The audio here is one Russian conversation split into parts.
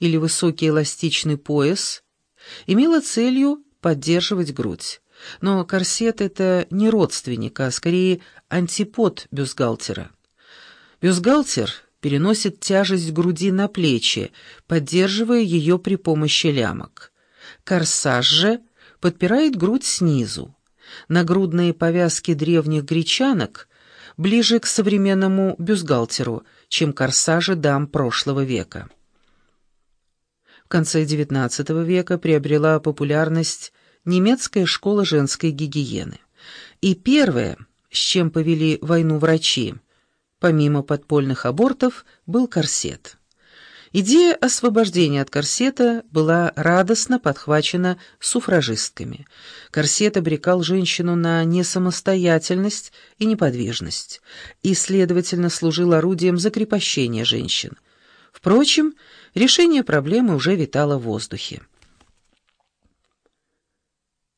или высокий эластичный пояс имела целью поддерживать грудь. Но корсет — это не родственник, а скорее антипод бюстгальтера. Бюстгальтер переносит тяжесть груди на плечи, поддерживая ее при помощи лямок. Корсаж же подпирает грудь снизу. Нагрудные повязки древних гречанок ближе к современному бюстгальтеру, чем корсажи дам прошлого века. В конце XIX века приобрела популярность немецкая школа женской гигиены. И первое, с чем повели войну врачи, помимо подпольных абортов, был корсет. Идея освобождения от корсета была радостно подхвачена суфражистками. Корсет обрекал женщину на несамостоятельность и неподвижность, и, следовательно, служил орудием закрепощения женщин. Впрочем, решение проблемы уже витало в воздухе.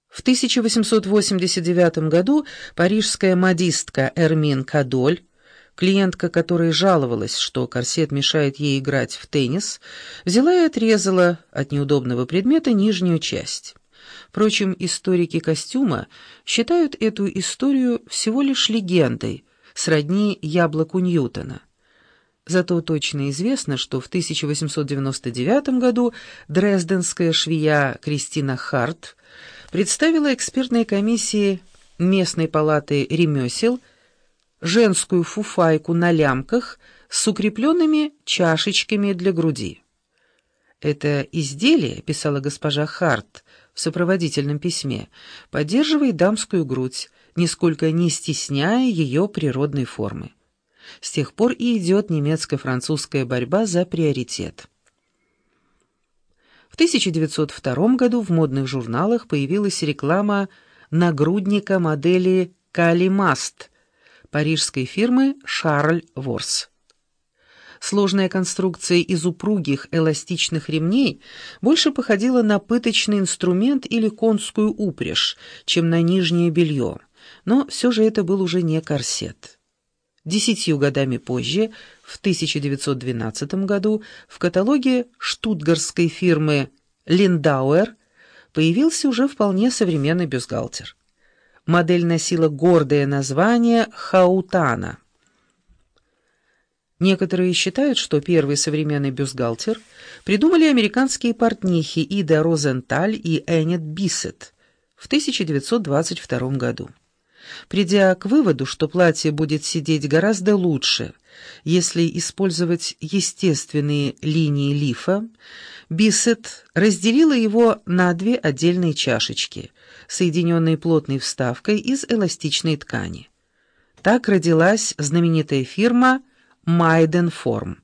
В 1889 году парижская модистка Эрмин Кадоль Клиентка, которая жаловалась, что корсет мешает ей играть в теннис, взяла и отрезала от неудобного предмета нижнюю часть. Впрочем, историки костюма считают эту историю всего лишь легендой, сродни яблоку Ньютона. Зато точно известно, что в 1899 году дрезденская швея Кристина Харт представила экспертной комиссии местной палаты ремесел женскую фуфайку на лямках с укрепленными чашечками для груди. «Это изделие», — писала госпожа Харт в сопроводительном письме, «поддерживает дамскую грудь, нисколько не стесняя ее природной формы. С тех пор и идет немецко-французская борьба за приоритет». В 1902 году в модных журналах появилась реклама нагрудника модели «Калимаст», парижской фирмы «Шарль Ворс». Сложная конструкция из упругих эластичных ремней больше походила на пыточный инструмент или конскую упряжь, чем на нижнее белье, но все же это был уже не корсет. Десятью годами позже, в 1912 году, в каталоге штутгарской фирмы «Линдауэр» появился уже вполне современный бюстгальтер. Модель носила гордое название «Хаутана». Некоторые считают, что первый современный бюстгальтер придумали американские портнихи Ида Розенталь и Эннет Биссет в 1922 году. Придя к выводу, что платье будет сидеть гораздо лучше, если использовать естественные линии лифа, Биссет разделила его на две отдельные чашечки, соединенные плотной вставкой из эластичной ткани. Так родилась знаменитая фирма Майденформ.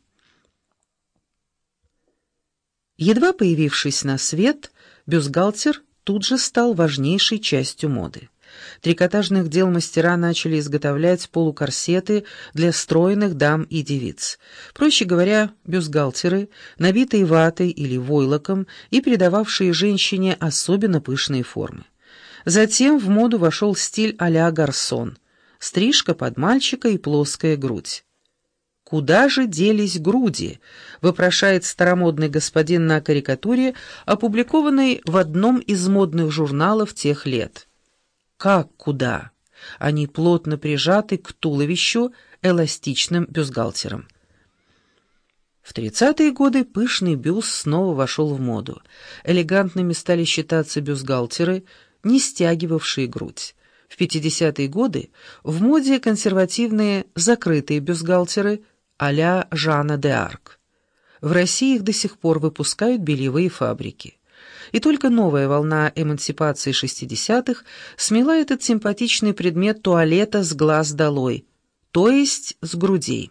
Едва появившись на свет, бюстгальтер тут же стал важнейшей частью моды. Трикотажных дел мастера начали изготовлять полукорсеты для стройных дам и девиц. Проще говоря, бюстгальтеры, набитые ватой или войлоком и придававшие женщине особенно пышные формы. Затем в моду вошел стиль а-ля гарсон, стрижка под мальчика и плоская грудь. «Куда же делись груди?» — вопрошает старомодный господин на карикатуре, опубликованной в одном из модных журналов тех лет. Как куда? Они плотно прижаты к туловищу эластичным бюстгальтером. В 30-е годы пышный бюст снова вошел в моду. Элегантными стали считаться бюстгальтеры, не стягивавшие грудь. В 50-е годы в моде консервативные закрытые бюстгальтеры а-ля Жана де Арк. В России их до сих пор выпускают бельевые фабрики и только новая волна эмансипации 60-х смела этот симпатичный предмет туалета с глаз долой, то есть с грудей.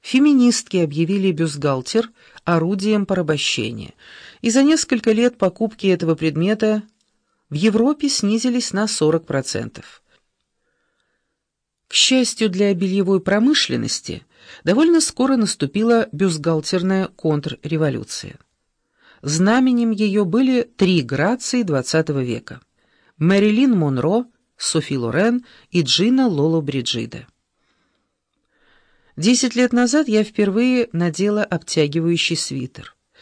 Феминистки объявили бюстгальтер орудием порабощения, и за несколько лет покупки этого предмета в Европе снизились на 40%. К счастью для бельевой промышленности, довольно скоро наступила бюстгальтерная контрреволюция. Знаменем ее были три грации XX века — Мэрилин Монро, Софи Лорен и Джина Лоло Бриджида. Десять лет назад я впервые надела обтягивающий свитер.